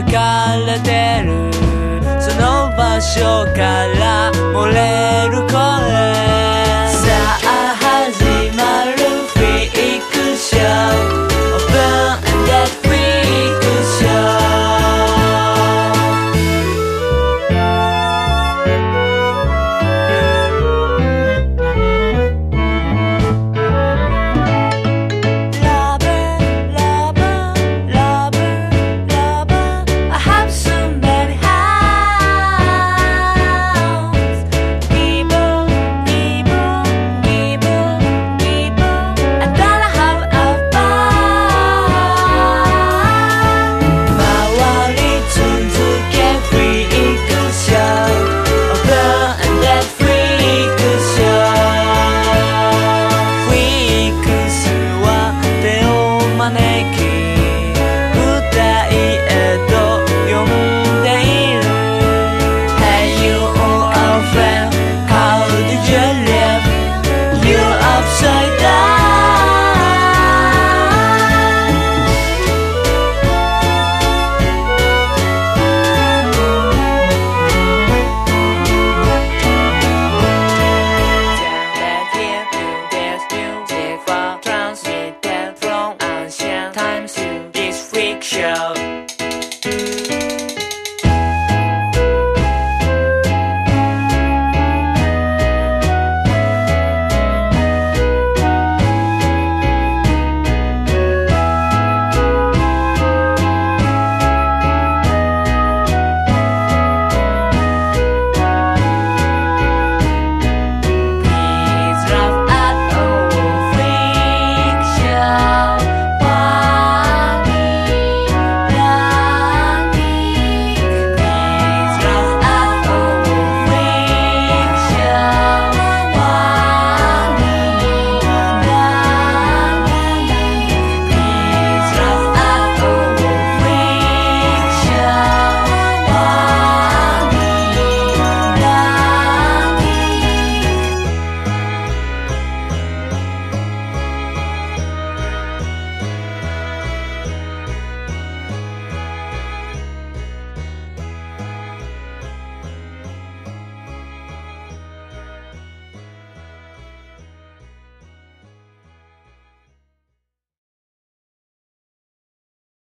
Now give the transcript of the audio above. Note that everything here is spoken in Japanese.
書かれてる。その場所から